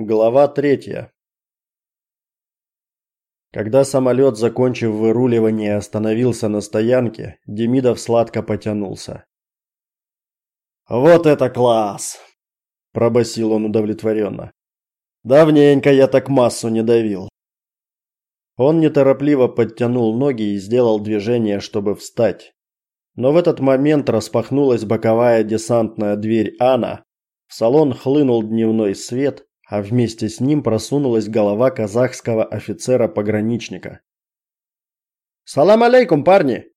Глава третья. Когда самолет, закончив выруливание, остановился на стоянке, Демидов сладко потянулся. «Вот это класс!» – пробасил он удовлетворенно. «Давненько я так массу не давил». Он неторопливо подтянул ноги и сделал движение, чтобы встать. Но в этот момент распахнулась боковая десантная дверь Ана, в салон хлынул дневной свет, а вместе с ним просунулась голова казахского офицера-пограничника. «Салам алейкум, парни!»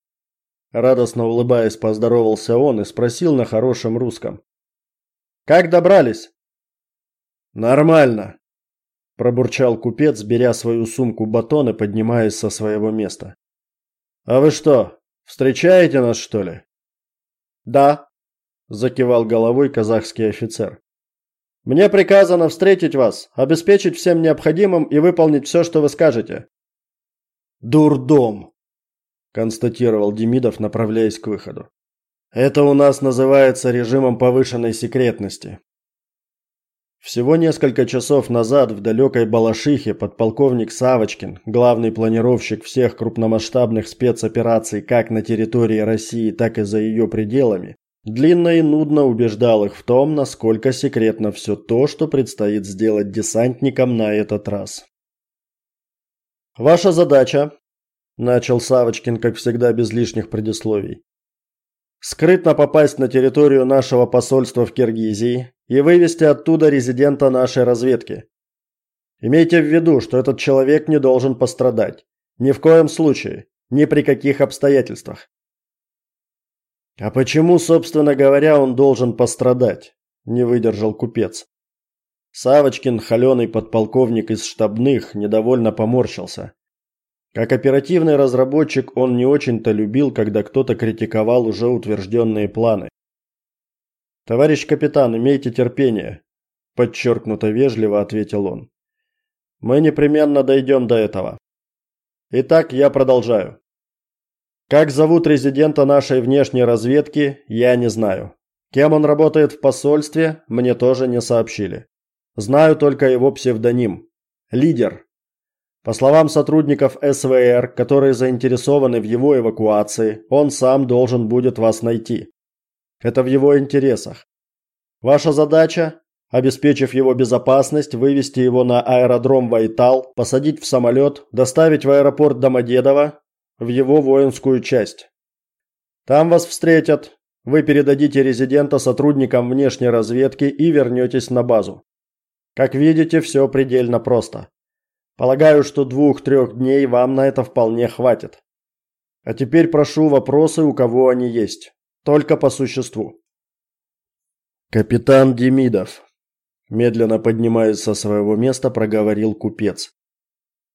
Радостно улыбаясь, поздоровался он и спросил на хорошем русском. «Как добрались?» «Нормально», – пробурчал купец, беря свою сумку батон и поднимаясь со своего места. «А вы что, встречаете нас, что ли?» «Да», – закивал головой казахский офицер. Мне приказано встретить вас, обеспечить всем необходимым и выполнить все, что вы скажете. Дурдом, констатировал Демидов, направляясь к выходу. Это у нас называется режимом повышенной секретности. Всего несколько часов назад в далекой Балашихе подполковник Савочкин, главный планировщик всех крупномасштабных спецопераций как на территории России, так и за ее пределами, Длинно и нудно убеждал их в том, насколько секретно все то, что предстоит сделать десантникам на этот раз. Ваша задача, начал Савочкин, как всегда без лишних предисловий. Скрытно попасть на территорию нашего посольства в Киргизии и вывести оттуда резидента нашей разведки. Имейте в виду, что этот человек не должен пострадать. Ни в коем случае, ни при каких обстоятельствах. А почему, собственно говоря, он должен пострадать? Не выдержал купец. Савочкин, холеный подполковник из штабных, недовольно поморщился. Как оперативный разработчик он не очень-то любил, когда кто-то критиковал уже утвержденные планы. Товарищ капитан, имейте терпение, подчеркнуто вежливо ответил он. Мы непременно дойдем до этого. Итак, я продолжаю. Как зовут резидента нашей внешней разведки, я не знаю. Кем он работает в посольстве, мне тоже не сообщили. Знаю только его псевдоним лидер. По словам сотрудников СВР, которые заинтересованы в его эвакуации, он сам должен будет вас найти. Это в его интересах. Ваша задача обеспечив его безопасность, вывести его на аэродром Вайтал, посадить в самолет, доставить в аэропорт Домодедово в его воинскую часть. Там вас встретят. Вы передадите резидента сотрудникам внешней разведки и вернетесь на базу. Как видите, все предельно просто. Полагаю, что двух-трех дней вам на это вполне хватит. А теперь прошу вопросы, у кого они есть. Только по существу. Капитан Демидов, медленно поднимаясь со своего места, проговорил купец.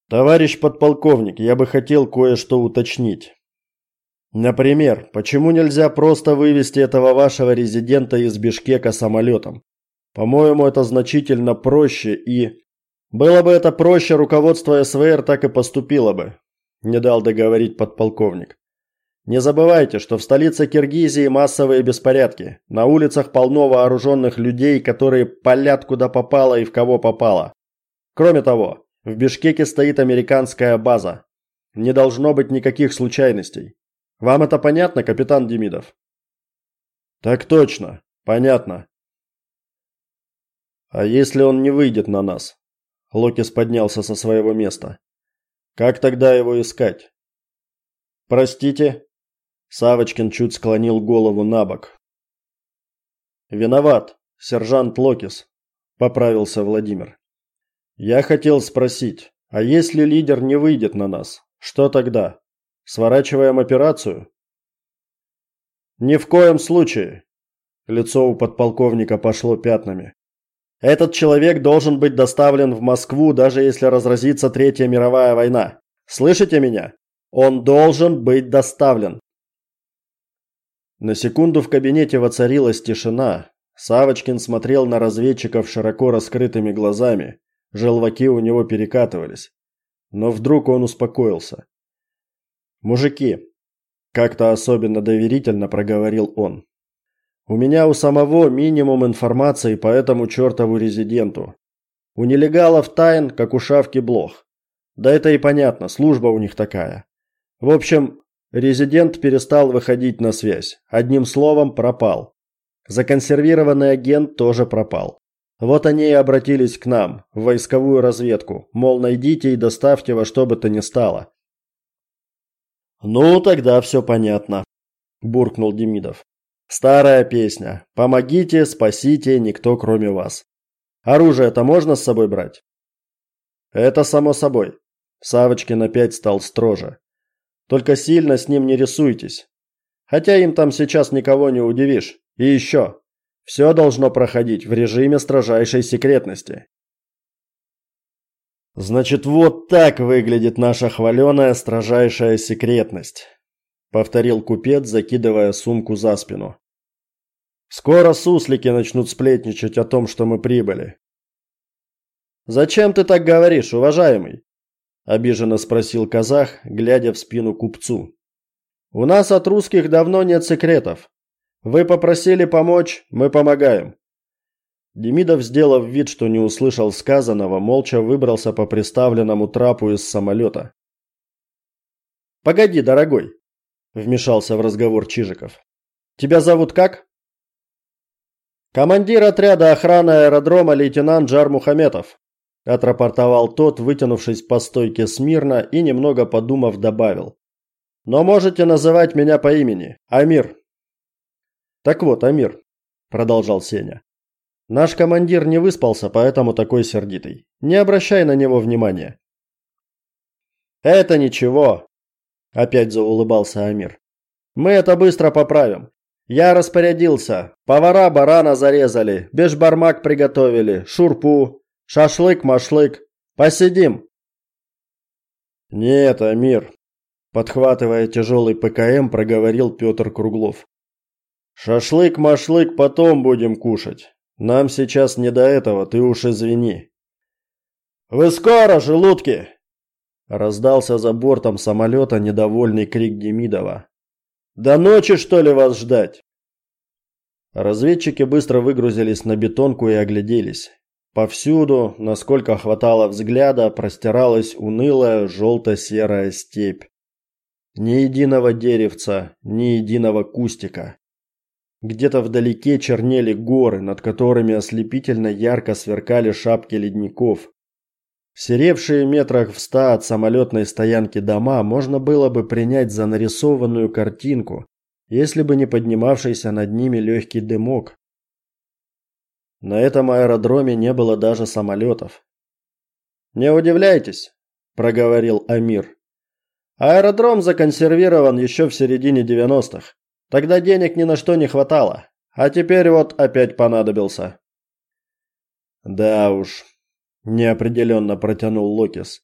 Товарищ подполковник, я бы хотел кое-что уточнить. Например, почему нельзя просто вывести этого вашего резидента из Бишкека самолетом? По-моему, это значительно проще и было бы это проще, руководство СВР так и поступило бы, не дал договорить подполковник. Не забывайте, что в столице Киргизии массовые беспорядки. На улицах полно вооруженных людей, которые палят куда попало и в кого попало. Кроме того, в Бишкеке стоит американская база. Не должно быть никаких случайностей. Вам это понятно, капитан Демидов? Так точно, понятно. А если он не выйдет на нас? Локис поднялся со своего места. Как тогда его искать? Простите? Савочкин чуть склонил голову набок. Виноват, сержант Локис, поправился Владимир. Я хотел спросить, а если лидер не выйдет на нас, что тогда? Сворачиваем операцию? Ни в коем случае. Лицо у подполковника пошло пятнами. Этот человек должен быть доставлен в Москву, даже если разразится Третья мировая война. Слышите меня? Он должен быть доставлен. На секунду в кабинете воцарилась тишина. Савочкин смотрел на разведчиков широко раскрытыми глазами. Желваки у него перекатывались. Но вдруг он успокоился. «Мужики!» – как-то особенно доверительно проговорил он. «У меня у самого минимум информации по этому чертову резиденту. У нелегалов тайн, как у шавки блох. Да это и понятно, служба у них такая. В общем, резидент перестал выходить на связь. Одним словом, пропал. Законсервированный агент тоже пропал. Вот они и обратились к нам, в войсковую разведку, мол, найдите и доставьте во что бы то ни стало. Ну, тогда все понятно, буркнул Демидов. Старая песня. Помогите, спасите, никто кроме вас. Оружие-то можно с собой брать? Это само собой. Савочкин опять стал строже. Только сильно с ним не рисуйтесь. Хотя им там сейчас никого не удивишь. И еще. Все должно проходить в режиме строжайшей секретности. Значит, вот так выглядит наша хваленая строжайшая секретность, повторил купец, закидывая сумку за спину. Скоро суслики начнут сплетничать о том, что мы прибыли. Зачем ты так говоришь, уважаемый? обиженно спросил казах, глядя в спину купцу. У нас от русских давно нет секретов. Вы попросили помочь, мы помогаем. Демидов, сделав вид, что не услышал сказанного, молча выбрался по приставленному трапу из самолета. Погоди, дорогой, вмешался в разговор Чижиков. Тебя зовут как? Командир отряда охраны аэродрома лейтенант Джар Мухаметов, отрапортовал тот, вытянувшись по стойке смирно и немного подумав добавил: "Но можете называть меня по имени Амир". Так вот, Амир, продолжал Сеня. Наш командир не выспался, поэтому такой сердитый. Не обращай на него внимания. Это ничего, опять заулыбался Амир. Мы это быстро поправим. Я распорядился. Повара барана зарезали, бешбармак приготовили, шурпу, шашлык-машлык. Посидим. Нет, Амир, подхватывая тяжелый ПКМ, проговорил Петр Круглов. Шашлык-машлык потом будем кушать. Нам сейчас не до этого, ты уж извини. Вы скоро, желудки, раздался за бортом самолета недовольный крик Демидова. До ночи, что ли, вас ждать? Разведчики быстро выгрузились на бетонку и огляделись. Повсюду, насколько хватало взгляда, простиралась унылая желто-серая степь. Ни единого деревца, ни единого кустика. Где-то вдалеке чернели горы, над которыми ослепительно ярко сверкали шапки ледников. Серевшие метрах в ста от самолетной стоянки дома можно было бы принять за нарисованную картинку, если бы не поднимавшийся над ними легкий дымок. На этом аэродроме не было даже самолетов. Не удивляйтесь, проговорил Амир. Аэродром законсервирован еще в середине 90-х. Тогда денег ни на что не хватало, а теперь вот опять понадобился. Да уж, неопределенно протянул Локис.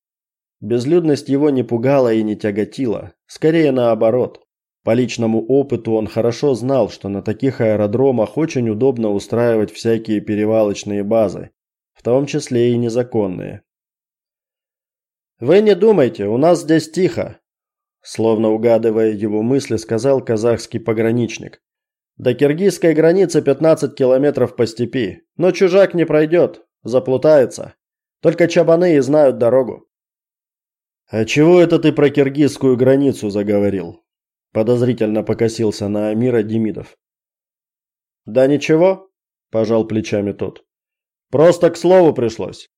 Безлюдность его не пугала и не тяготила, скорее наоборот. По личному опыту он хорошо знал, что на таких аэродромах очень удобно устраивать всякие перевалочные базы, в том числе и незаконные. Вы не думайте, у нас здесь тихо, словно угадывая его мысли, сказал казахский пограничник. До киргизской границы 15 километров по степи, но чужак не пройдет, заплутается. Только чабаны и знают дорогу. А чего это ты про киргизскую границу заговорил? Подозрительно покосился на Амира Демидов. Да ничего, пожал плечами тот. Просто к слову пришлось.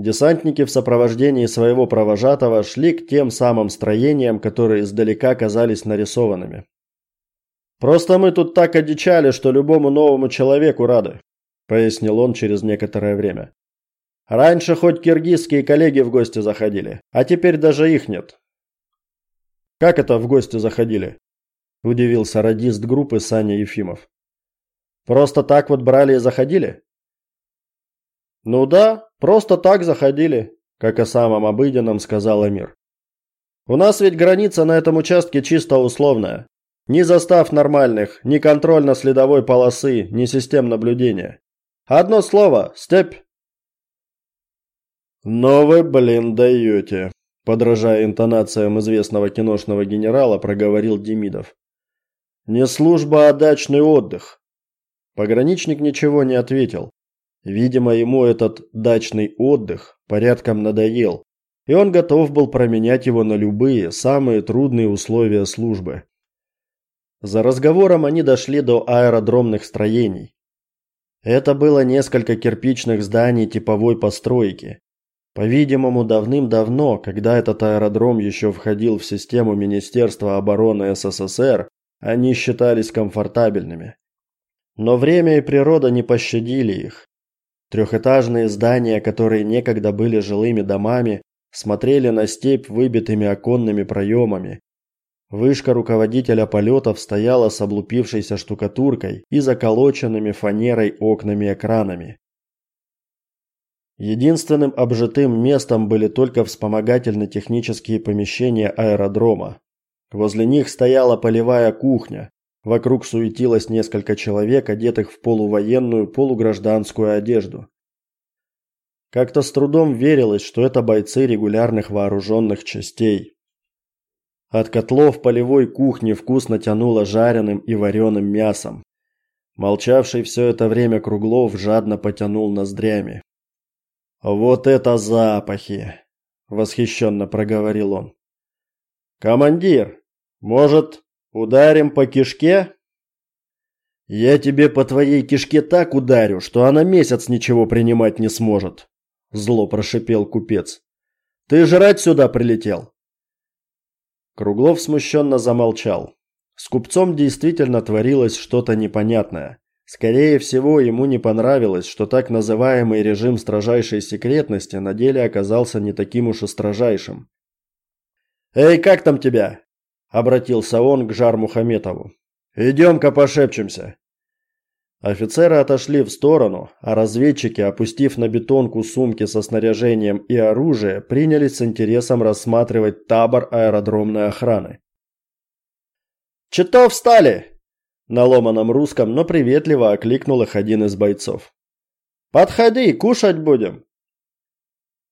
Десантники в сопровождении своего провожатого шли к тем самым строениям, которые издалека казались нарисованными. Просто мы тут так одичали, что любому новому человеку рады, пояснил он через некоторое время. Раньше хоть киргизские коллеги в гости заходили, а теперь даже их нет. Как это в гости заходили? удивился радист группы Саня Ефимов. Просто так вот брали и заходили? Ну да, просто так заходили, как о самом обыденном сказал Амир. У нас ведь граница на этом участке чисто условная. Ни застав нормальных, ни контрольно-следовой полосы, ни систем наблюдения. Одно слово степь. «Но вы, блин, даете!» Подражая интонациям известного киношного генерала, проговорил Демидов. «Не служба, а дачный отдых». Пограничник ничего не ответил. Видимо, ему этот дачный отдых порядком надоел, и он готов был променять его на любые, самые трудные условия службы. За разговором они дошли до аэродромных строений. Это было несколько кирпичных зданий типовой постройки. По-видимому, давным-давно, когда этот аэродром еще входил в систему Министерства обороны СССР, они считались комфортабельными. Но время и природа не пощадили их. Трехэтажные здания, которые некогда были жилыми домами, смотрели на степь выбитыми оконными проемами. Вышка руководителя полетов стояла с облупившейся штукатуркой и заколоченными фанерой окнами-экранами. Единственным обжитым местом были только вспомогательно-технические помещения аэродрома. Возле них стояла полевая кухня. Вокруг суетилось несколько человек, одетых в полувоенную, полугражданскую одежду. Как-то с трудом верилось, что это бойцы регулярных вооруженных частей. От котлов полевой кухни вкусно тянуло жареным и вареным мясом. Молчавший все это время Круглов жадно потянул ноздрями. «Вот это запахи!» – восхищенно проговорил он. «Командир, может, ударим по кишке?» «Я тебе по твоей кишке так ударю, что она месяц ничего принимать не сможет», зло прошипел купец. Ты жрать сюда прилетел? Круглов смущенно замолчал. С купцом действительно творилось что-то непонятное. Скорее всего, ему не понравилось, что так называемый режим строжайшей секретности на деле оказался не таким уж и строжайшим. «Эй, как там тебя?» – обратился он к Жар Мухаметову. «Идем-ка пошепчемся. Офицеры отошли в сторону, а разведчики, опустив на бетонку сумки со снаряжением и оружием, принялись с интересом рассматривать табор аэродромной охраны. «Чито встали!» На ломаном русском, но приветливо окликнул их один из бойцов. «Подходи, кушать будем!»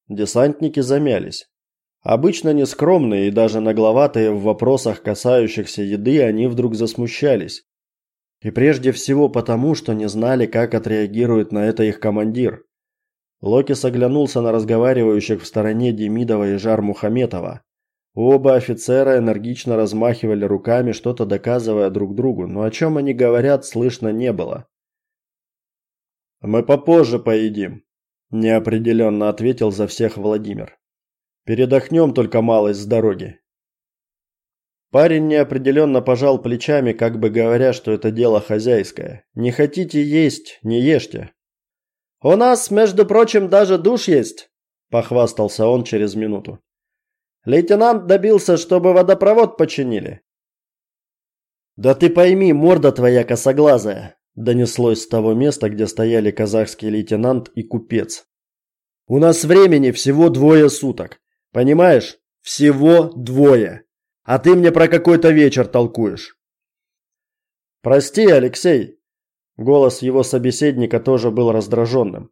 Десантники замялись. Обычно нескромные и даже нагловатые в вопросах, касающихся еды, они вдруг засмущались. И прежде всего потому, что не знали, как отреагирует на это их командир. Локис оглянулся на разговаривающих в стороне Демидова и Жар Мухаметова. Оба офицера энергично размахивали руками, что-то доказывая друг другу, но о чем они говорят, слышно не было. «Мы попозже поедим», – неопределенно ответил за всех Владимир. «Передохнем только малость с дороги. Парень неопределенно пожал плечами, как бы говоря, что это дело хозяйское. Не хотите есть, не ешьте. У нас, между прочим, даже душ есть, похвастался он через минуту. Лейтенант добился, чтобы водопровод починили. Да ты пойми, морда твоя косоглазая, донеслось с того места, где стояли казахский лейтенант и купец. У нас времени всего двое суток. Понимаешь? Всего двое. А ты мне про какой-то вечер толкуешь. Прости, Алексей. Голос его собеседника тоже был раздраженным.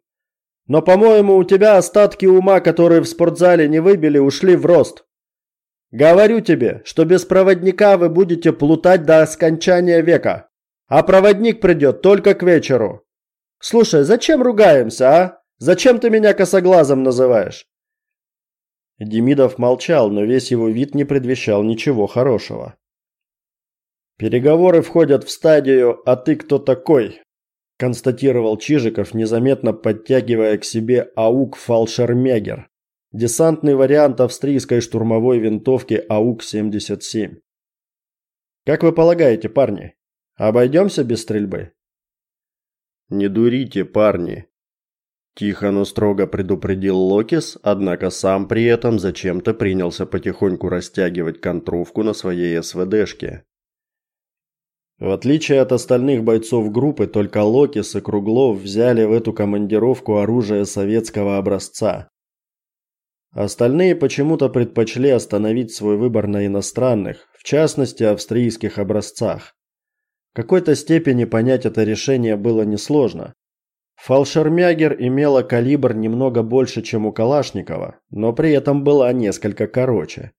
Но, по-моему, у тебя остатки ума, которые в спортзале не выбили, ушли в рост. Говорю тебе, что без проводника вы будете плутать до скончания века. А проводник придет только к вечеру. Слушай, зачем ругаемся, а? Зачем ты меня косоглазом называешь? Демидов молчал, но весь его вид не предвещал ничего хорошего. Переговоры входят в стадию «А ты кто такой?», констатировал Чижиков, незаметно подтягивая к себе АУК Фалшермегер, десантный вариант австрийской штурмовой винтовки АУК-77. Как вы полагаете, парни, обойдемся без стрельбы? Не дурите, парни, Тихо, но строго предупредил Локис, однако сам при этом зачем-то принялся потихоньку растягивать контровку на своей СВДшке. В отличие от остальных бойцов группы, только Локис и Круглов взяли в эту командировку оружие советского образца. Остальные почему-то предпочли остановить свой выбор на иностранных, в частности, австрийских образцах. В какой-то степени понять это решение было несложно. Фалшермягер имела калибр немного больше, чем у Калашникова, но при этом была несколько короче.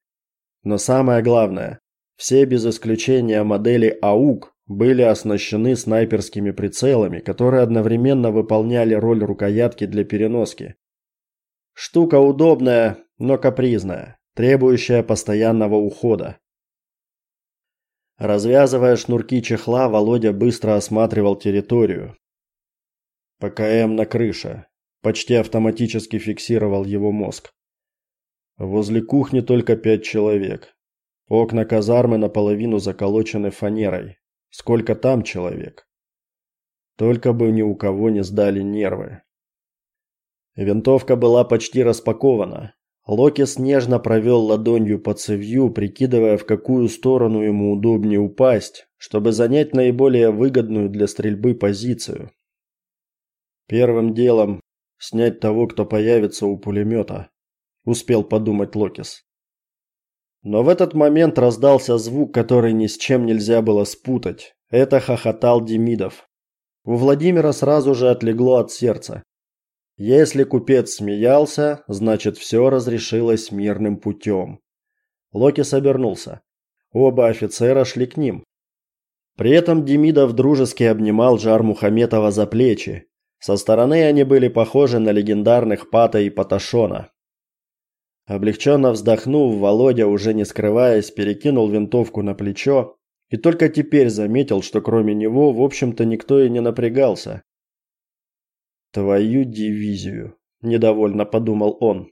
Но самое главное, все без исключения модели АУК были оснащены снайперскими прицелами, которые одновременно выполняли роль рукоятки для переноски. Штука удобная, но капризная, требующая постоянного ухода. Развязывая шнурки чехла, Володя быстро осматривал территорию. ПКМ на крыше. Почти автоматически фиксировал его мозг. Возле кухни только пять человек. Окна казармы наполовину заколочены фанерой. Сколько там человек? Только бы ни у кого не сдали нервы. Винтовка была почти распакована. Локис нежно провел ладонью по цевью, прикидывая, в какую сторону ему удобнее упасть, чтобы занять наиболее выгодную для стрельбы позицию. Первым делом снять того, кто появится у пулемета, успел подумать Локис. Но в этот момент раздался звук, который ни с чем нельзя было спутать. Это хохотал Демидов. У Владимира сразу же отлегло от сердца. Если купец смеялся, значит все разрешилось мирным путем. Локис обернулся. Оба офицера шли к ним. При этом Демидов дружески обнимал Жар Мухаметова за плечи. Со стороны они были похожи на легендарных Пата и Паташона. Облегченно вздохнув, Володя, уже не скрываясь, перекинул винтовку на плечо и только теперь заметил, что кроме него, в общем-то, никто и не напрягался. Твою дивизию, недовольно подумал он.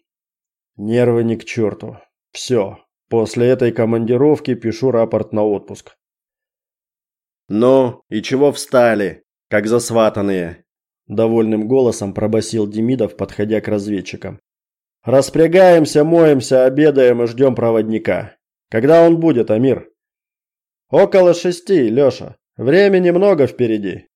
Нервы ни к черту. Все. После этой командировки пишу рапорт на отпуск. Ну, и чего встали, как засватанные? Довольным голосом пробасил Демидов, подходя к разведчикам. Распрягаемся, моемся, обедаем и ждем проводника. Когда он будет, Амир? Около шести, Лёша. Времени много впереди.